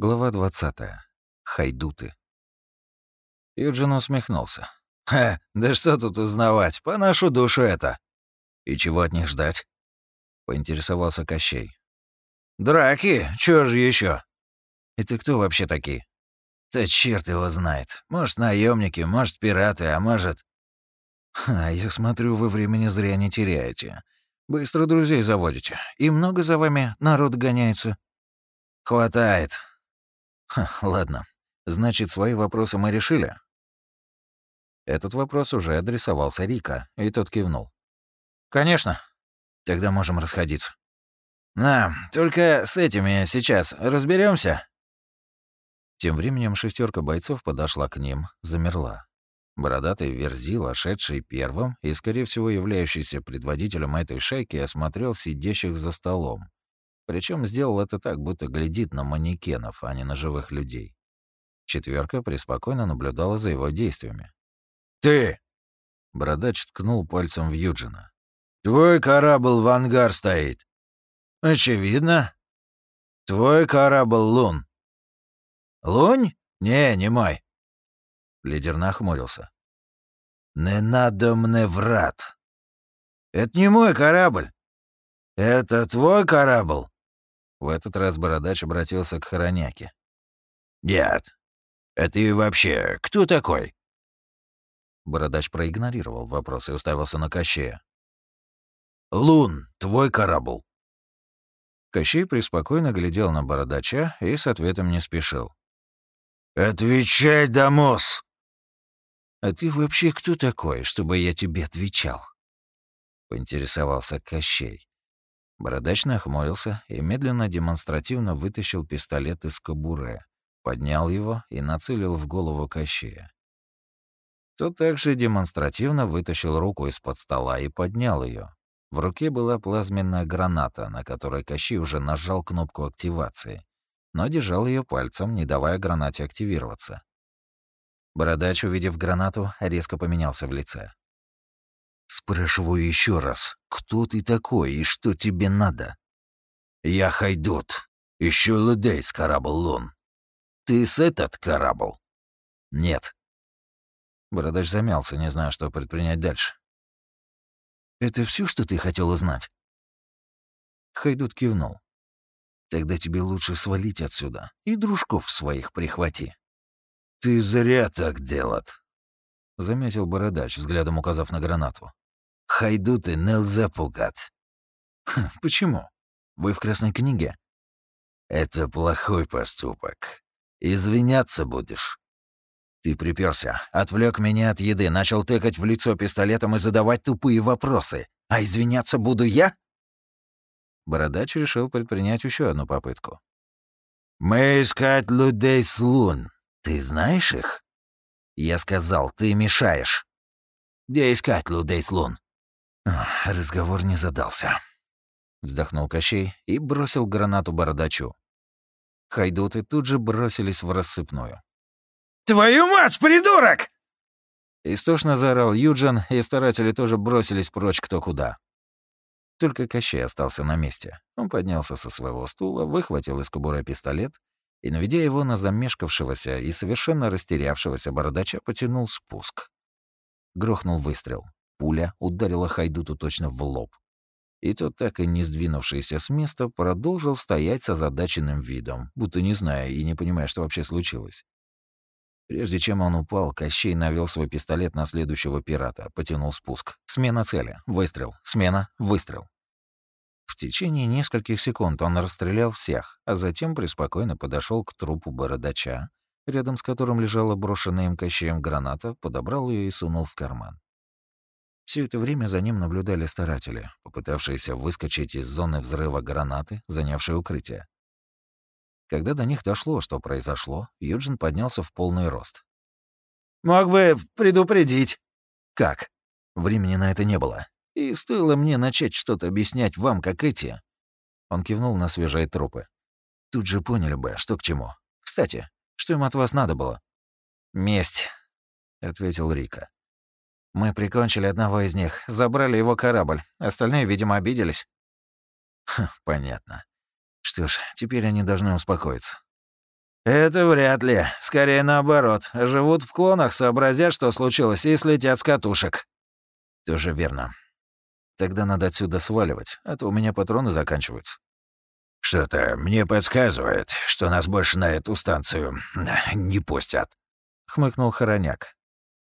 Глава 20. Хайдуты. Юджин усмехнулся. «Ха, да что тут узнавать, по нашу душу это!» «И чего от них ждать?» — поинтересовался Кощей. «Драки, чё же еще? «Это кто вообще такие?» «Да черт его знает. Может, наемники, может, пираты, а может...» «Ха, я смотрю, вы времени зря не теряете. Быстро друзей заводите. И много за вами народ гоняется?» «Хватает. Ха, ладно. Значит, свои вопросы мы решили? Этот вопрос уже адресовался Рика, и тот кивнул. Конечно. Тогда можем расходиться. На, только с этими сейчас разберемся. Тем временем шестерка бойцов подошла к ним, замерла. Бородатый Верзил, шедший первым и, скорее всего, являющийся предводителем этой шайки, осмотрел сидящих за столом, причем сделал это так, будто глядит на манекенов, а не на живых людей. Четверка преспокойно наблюдала за его действиями. «Ты!» Бородач ткнул пальцем в Юджина. «Твой корабль в ангар стоит. Очевидно. Твой корабль Лун». «Лунь? Не, не мой». Лидер нахмурился. «Не надо мне врат. Это не мой корабль. Это твой корабль?» В этот раз Бородач обратился к Хороняке. «Нет. А ты вообще кто такой?» Бородач проигнорировал вопрос и уставился на Кощея. «Лун, твой корабль». Кощей преспокойно глядел на Бородача и с ответом не спешил. «Отвечай, Дамос!» «А ты вообще кто такой, чтобы я тебе отвечал?» — поинтересовался Кощей. Бородач нахмурился и медленно демонстративно вытащил пистолет из кобуры, поднял его и нацелил в голову Кощея. Тот также демонстративно вытащил руку из-под стола и поднял ее. В руке была плазменная граната, на которой Кощей уже нажал кнопку активации, но держал ее пальцем, не давая гранате активироваться. Бородач, увидев гранату, резко поменялся в лице. Спрашиваю еще раз, кто ты такой и что тебе надо? Я Хайдут. Ищу людей с корабль Лун. Ты с этот корабль? Нет. Бородач замялся, не зная, что предпринять дальше. Это все, что ты хотел узнать? Хайдут кивнул. Тогда тебе лучше свалить отсюда и дружков своих прихвати. Ты зря так делать, заметил Бородач, взглядом указав на гранату. Хайдуты нельзя пугать. Хм, почему? Вы в Красной книге? Это плохой поступок. Извиняться будешь. Ты приперся, отвлек меня от еды, начал тыкать в лицо пистолетом и задавать тупые вопросы. А извиняться буду я? Бородач решил предпринять еще одну попытку. «Мы искать людей с лун. Ты знаешь их?» «Я сказал, ты мешаешь». «Где искать людей с лун?» Разговор не задался. Вздохнул Кощей и бросил гранату бородачу. Хайдуты тут же бросились в рассыпную. «Твою мать, придурок!» Истошно заорал Юджин, и старатели тоже бросились прочь кто куда. Только Кощей остался на месте. Он поднялся со своего стула, выхватил из кобуры пистолет и, наведя его на замешкавшегося и совершенно растерявшегося бородача, потянул спуск. Грохнул выстрел. Пуля ударила Хайдуту точно в лоб. И тот, так и не сдвинувшийся с места, продолжил стоять с озадаченным видом, будто не зная и не понимая, что вообще случилось. Прежде чем он упал, Кощей навел свой пистолет на следующего пирата, потянул спуск. Смена цели. Выстрел. Смена. Выстрел. В течение нескольких секунд он расстрелял всех, а затем преспокойно подошел к трупу бородача, рядом с которым лежала брошенная им Кощеем граната, подобрал ее и сунул в карман. Все это время за ним наблюдали старатели, попытавшиеся выскочить из зоны взрыва гранаты, занявшие укрытие. Когда до них дошло, что произошло, Юджин поднялся в полный рост. «Мог бы предупредить». «Как?» Времени на это не было. И стоило мне начать что-то объяснять вам, как эти. Он кивнул на свежие трупы. Тут же поняли бы, что к чему. Кстати, что им от вас надо было? Месть, ответил Рика. Мы прикончили одного из них, забрали его корабль. Остальные, видимо, обиделись. Ха, понятно. Что ж, теперь они должны успокоиться. «Это вряд ли. Скорее наоборот. Живут в клонах, сообразят, что случилось, и слетят с катушек». «Тоже верно. Тогда надо отсюда сваливать, а то у меня патроны заканчиваются». «Что-то мне подсказывает, что нас больше на эту станцию не пустят», — хмыкнул Хороняк.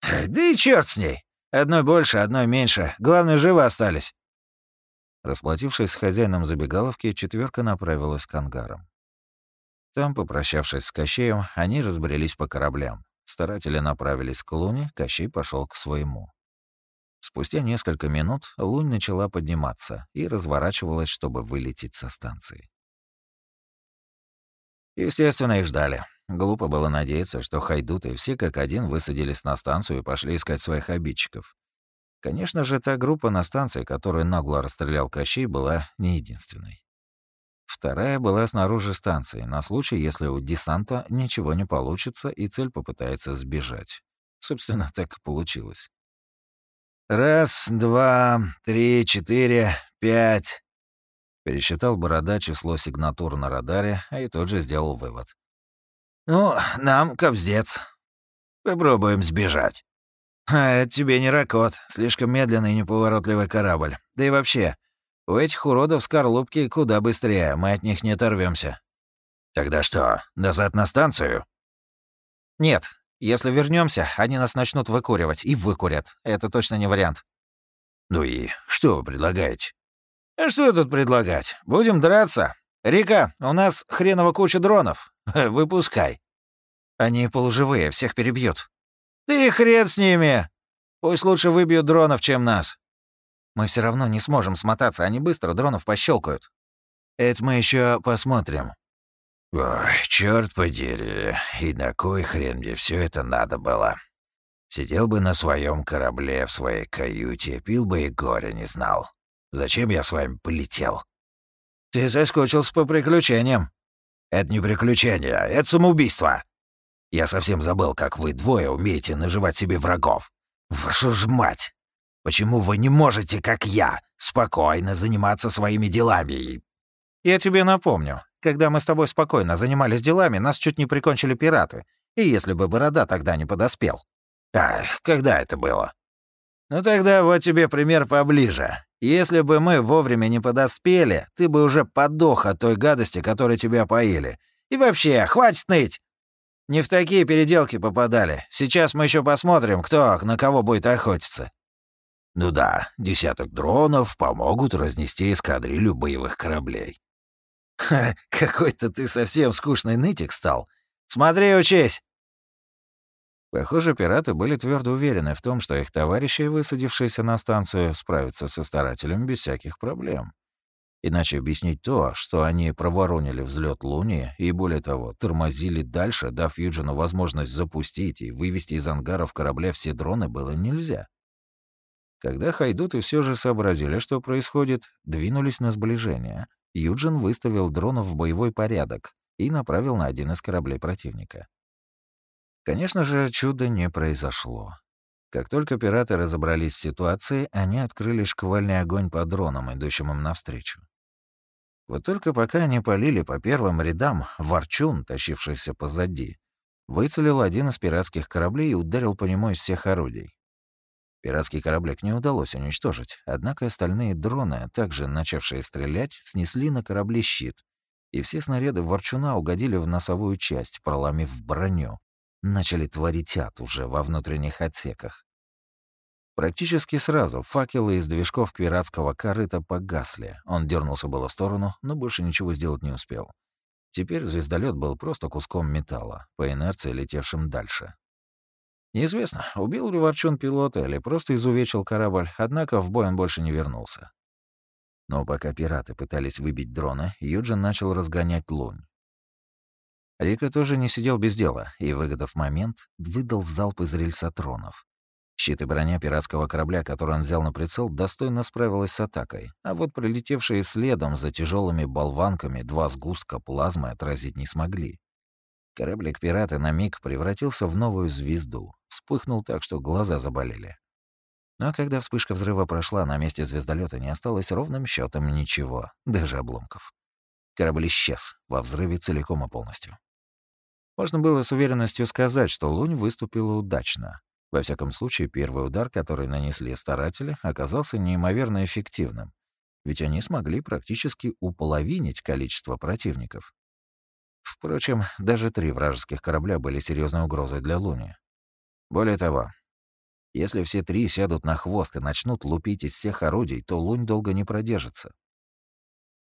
«Да и черт с ней! Одной больше, одной меньше. Главное, живы остались». Расплатившись с хозяином забегаловки, четверка направилась к ангарам. Там, попрощавшись с Кощеем, они разбрелись по кораблям. Старатели направились к Луне, Кощей пошел к своему. Спустя несколько минут Лунь начала подниматься и разворачивалась, чтобы вылететь со станции. Естественно, их ждали. Глупо было надеяться, что хайдуты все как один высадились на станцию и пошли искать своих обидчиков. Конечно же, та группа на станции, которую нагло расстрелял Кощей, была не единственной. Вторая была снаружи станции, на случай, если у десанта ничего не получится и цель попытается сбежать. Собственно, так и получилось. «Раз, два, три, четыре, пять». Пересчитал Борода число сигнатур на радаре, а и тот же сделал вывод. «Ну, нам кобздец. Попробуем сбежать». «А это тебе не ракот, слишком медленный и неповоротливый корабль. Да и вообще, у этих уродов скорлупки куда быстрее, мы от них не оторвемся. «Тогда что, назад на станцию?» «Нет, если вернемся, они нас начнут выкуривать и выкурят. Это точно не вариант. Ну и что вы предлагаете? А что тут предлагать? Будем драться. Река, у нас хреново куча дронов. Выпускай. Они полуживые, всех перебьют. Ты хрен с ними. Пусть лучше выбьют дронов, чем нас. Мы все равно не сможем смотаться, они быстро дронов пощелкают. Это мы еще посмотрим. Ой, черт подери, и на кой хрен мне все это надо было? Сидел бы на своем корабле в своей каюте, пил бы и горя не знал. Зачем я с вами полетел? Ты соскучился по приключениям. Это не приключение, это самоубийство. Я совсем забыл, как вы двое умеете наживать себе врагов. Вашу ж мать! Почему вы не можете, как я, спокойно заниматься своими делами? Я тебе напомню, когда мы с тобой спокойно занимались делами, нас чуть не прикончили пираты. И если бы Борода тогда не подоспел. Ах, когда это было? Ну тогда вот тебе пример поближе. Если бы мы вовремя не подоспели, ты бы уже подох от той гадости, которой тебя поили. И вообще, хватит ныть! Не в такие переделки попадали. Сейчас мы еще посмотрим, кто на кого будет охотиться. Ну да, десяток дронов помогут разнести эскадрилью боевых кораблей. Ха, какой-то ты совсем скучный нытик стал. Смотри, учись!» Похоже, пираты были твердо уверены в том, что их товарищи, высадившиеся на станцию, справятся со старателем без всяких проблем. Иначе объяснить то, что они проворонили взлет Луни и, более того, тормозили дальше, дав Юджину возможность запустить и вывести из ангаров корабля все дроны, было нельзя. Когда хайдуты все же сообразили, что происходит, двинулись на сближение, Юджин выставил дронов в боевой порядок и направил на один из кораблей противника. Конечно же, чуда не произошло. Как только пираты разобрались с ситуацией, они открыли шквальный огонь по дронам, идущим им навстречу. Вот только пока они полили по первым рядам, Ворчун, тащившийся позади, выцелил один из пиратских кораблей и ударил по нему из всех орудий. Пиратский кораблик не удалось уничтожить, однако остальные дроны, также начавшие стрелять, снесли на корабле щит, и все снаряды ворчуна угодили в носовую часть, проломив броню. Начали творить ад уже во внутренних отсеках. Практически сразу факелы из движков пиратского корыта погасли. Он дернулся было в сторону, но больше ничего сделать не успел. Теперь звездолет был просто куском металла, по инерции летевшим дальше. Неизвестно, убил ли Ворчун пилота или просто изувечил корабль, однако в бой он больше не вернулся. Но пока пираты пытались выбить дрона, Юджин начал разгонять лунь. Рика тоже не сидел без дела и, выгодав момент, выдал залп из рельсотронов. Щит и броня пиратского корабля, который он взял на прицел, достойно справилась с атакой, а вот прилетевшие следом за тяжелыми болванками два сгустка плазмы отразить не смогли. Кораблик пирата на миг превратился в новую звезду, вспыхнул так, что глаза заболели. Но когда вспышка взрыва прошла, на месте звездолета не осталось ровным счетом ничего, даже обломков. Корабль исчез во взрыве целиком и полностью. Можно было с уверенностью сказать, что Лунь выступила удачно. Во всяком случае, первый удар, который нанесли старатели, оказался неимоверно эффективным, ведь они смогли практически уполовинить количество противников. Впрочем, даже три вражеских корабля были серьезной угрозой для Луни. Более того, если все три сядут на хвост и начнут лупить из всех орудий, то Лунь долго не продержится.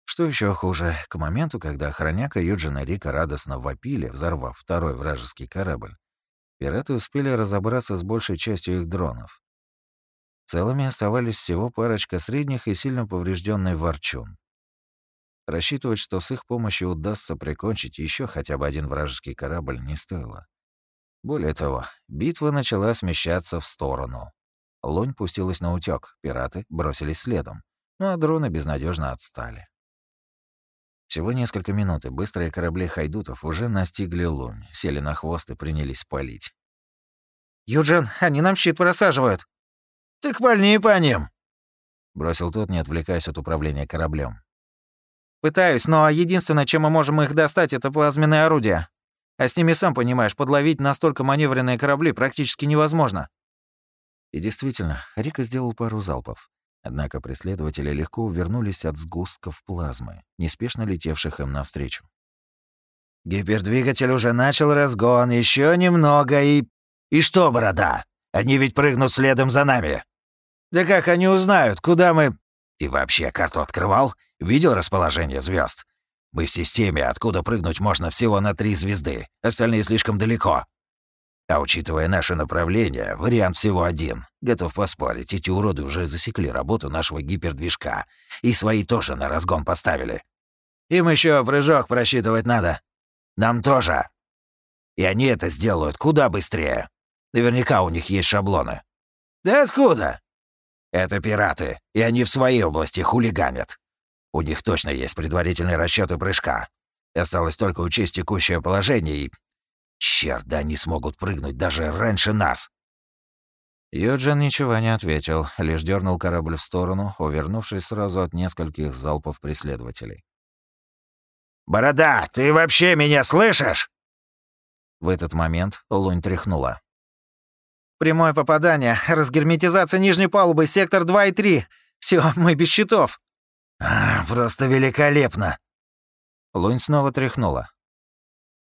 Что еще хуже, к моменту, когда охраняка Юджина Рика радостно вопили, взорвав второй вражеский корабль, пираты успели разобраться с большей частью их дронов. Целыми оставались всего парочка средних и сильно поврежденный ворчун. Рассчитывать, что с их помощью удастся прикончить еще хотя бы один вражеский корабль, не стоило. Более того, битва начала смещаться в сторону. Лунь пустилась на утёк, пираты бросились следом, ну а дроны безнадежно отстали. Всего несколько минут, и быстрые корабли хайдутов уже настигли лунь, сели на хвост и принялись палить. «Юджин, они нам щит просаживают!» «Так пальни по ним!» — бросил тот, не отвлекаясь от управления кораблем. «Пытаюсь, но единственное, чем мы можем их достать, это плазменные орудия. А с ними, сам понимаешь, подловить настолько маневренные корабли практически невозможно». И действительно, Рика сделал пару залпов. Однако преследователи легко увернулись от сгустков плазмы, неспешно летевших им навстречу. «Гипердвигатель уже начал разгон, еще немного и... И что, борода? Они ведь прыгнут следом за нами!» «Да как они узнают, куда мы...» «Ты вообще карту открывал? Видел расположение звезд? Мы в системе, откуда прыгнуть можно всего на три звезды, остальные слишком далеко. А учитывая наше направление, вариант всего один. Готов поспорить, эти уроды уже засекли работу нашего гипердвижка. И свои тоже на разгон поставили. Им еще прыжок просчитывать надо. Нам тоже. И они это сделают куда быстрее. Наверняка у них есть шаблоны. Да откуда? Это пираты, и они в своей области хулиганят. У них точно есть предварительные расчеты прыжка. Осталось только учесть текущее положение и Черт, да они смогут прыгнуть даже раньше нас. Юджин ничего не ответил, лишь дернул корабль в сторону, увернувшись сразу от нескольких залпов преследователей. «Борода, ты вообще меня слышишь?» В этот момент Лунь тряхнула. «Прямое попадание, разгерметизация нижней палубы, сектор 2 и 3. Все, мы без щитов». А, «Просто великолепно!» Лунь снова тряхнула.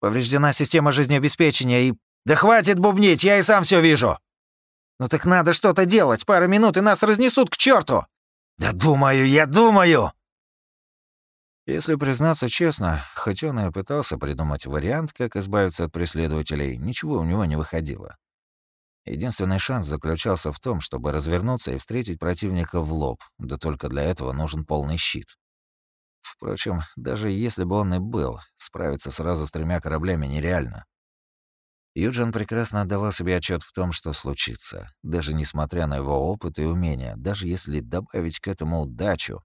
Повреждена система жизнеобеспечения и... Да хватит бубнить, я и сам все вижу. Ну так надо что-то делать. Пару минут, и нас разнесут к черту. Да думаю, я думаю. Если признаться честно, хоть он и пытался придумать вариант, как избавиться от преследователей, ничего у него не выходило. Единственный шанс заключался в том, чтобы развернуться и встретить противника в лоб, да только для этого нужен полный щит. Впрочем, даже если бы он и был, справиться сразу с тремя кораблями нереально. Юджин прекрасно отдавал себе отчет в том, что случится, даже несмотря на его опыт и умения, даже если добавить к этому удачу,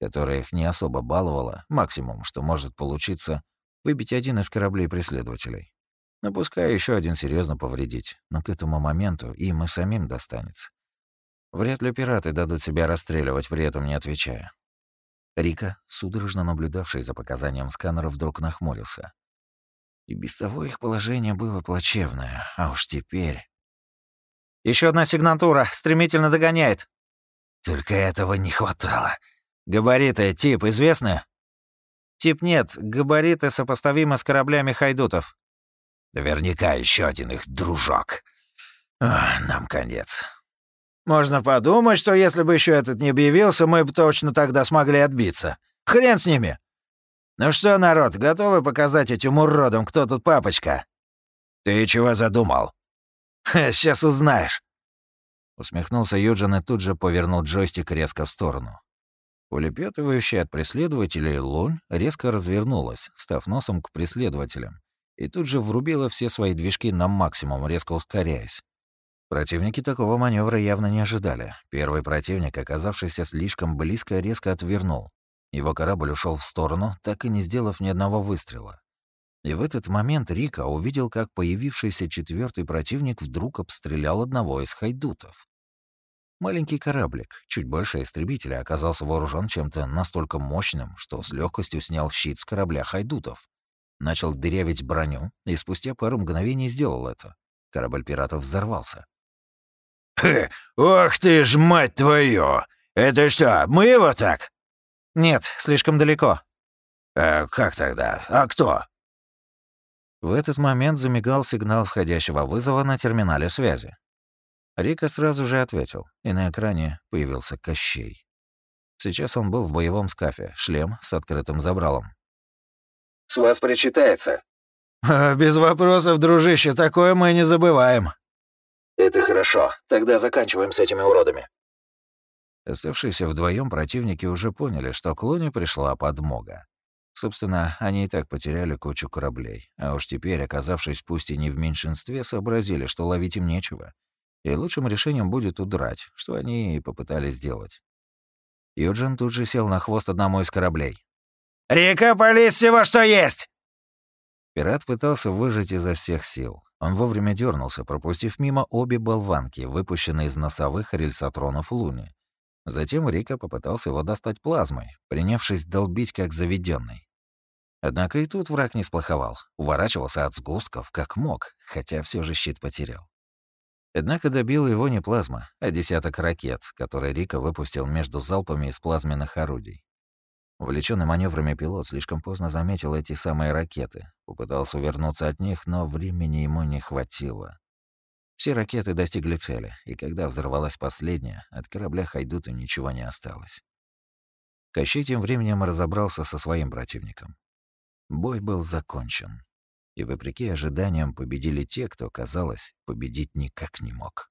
которая их не особо баловала, максимум, что может получиться, выбить один из кораблей преследователей. Но пускай еще один серьезно повредить, но к этому моменту им и самим достанется. Вряд ли пираты дадут себя расстреливать, при этом не отвечая. Рика, судорожно наблюдавший за показанием сканера, вдруг нахмурился. И без того их положение было плачевное, а уж теперь... Еще одна сигнатура, стремительно догоняет. Только этого не хватало. Габариты, тип известны? Тип нет, габариты сопоставимы с кораблями хайдутов. Наверняка еще один их дружок. Ах, нам конец. Можно подумать, что если бы еще этот не объявился, мы бы точно тогда смогли отбиться. Хрен с ними. Ну что, народ, готовы показать этим уродам, кто тут папочка? Ты чего задумал? Сейчас узнаешь. Усмехнулся Юджин и тут же повернул джойстик резко в сторону. Улепетывающая от преследователей Лунь резко развернулась, став носом к преследователям, и тут же врубила все свои движки на максимум, резко ускоряясь. Противники такого маневра явно не ожидали. Первый противник, оказавшийся слишком близко, резко отвернул. Его корабль ушел в сторону, так и не сделав ни одного выстрела. И в этот момент Рика увидел, как появившийся четвертый противник вдруг обстрелял одного из хайдутов. Маленький кораблик, чуть больше истребителя, оказался вооружен чем-то настолько мощным, что с легкостью снял щит с корабля хайдутов. начал дырявить броню и спустя пару мгновений сделал это. Корабль пиратов взорвался. «Хе, ох ты ж, мать твою! Это что, мы его так?» «Нет, слишком далеко». «А как тогда? А кто?» В этот момент замигал сигнал входящего вызова на терминале связи. Рика сразу же ответил, и на экране появился Кощей. Сейчас он был в боевом скафе, шлем с открытым забралом. «С вас причитается». «Без вопросов, дружище, такое мы не забываем». «Это хорошо. Тогда заканчиваем с этими уродами». Оставшиеся вдвоем противники уже поняли, что к Луне пришла подмога. Собственно, они и так потеряли кучу кораблей, а уж теперь, оказавшись пусть и не в меньшинстве, сообразили, что ловить им нечего, и лучшим решением будет удрать, что они и попытались сделать. Юджин тут же сел на хвост одному из кораблей. «Река, полез всего, что есть!» Пират пытался выжать изо всех сил. Он вовремя дернулся, пропустив мимо обе болванки, выпущенные из носовых рельсотронов Луни. Затем Рика попытался его достать плазмой, принявшись долбить как заведенный. Однако и тут враг не сплоховал, уворачивался от сгустков как мог, хотя все же щит потерял. Однако добила его не плазма, а десяток ракет, которые Рика выпустил между залпами из плазменных орудий. Увлечённый маневрами пилот слишком поздно заметил эти самые ракеты, попытался увернуться от них, но времени ему не хватило. Все ракеты достигли цели, и когда взорвалась последняя, от корабля Хайдута ничего не осталось. Кощей тем временем разобрался со своим противником. Бой был закончен, и, вопреки ожиданиям, победили те, кто, казалось, победить никак не мог.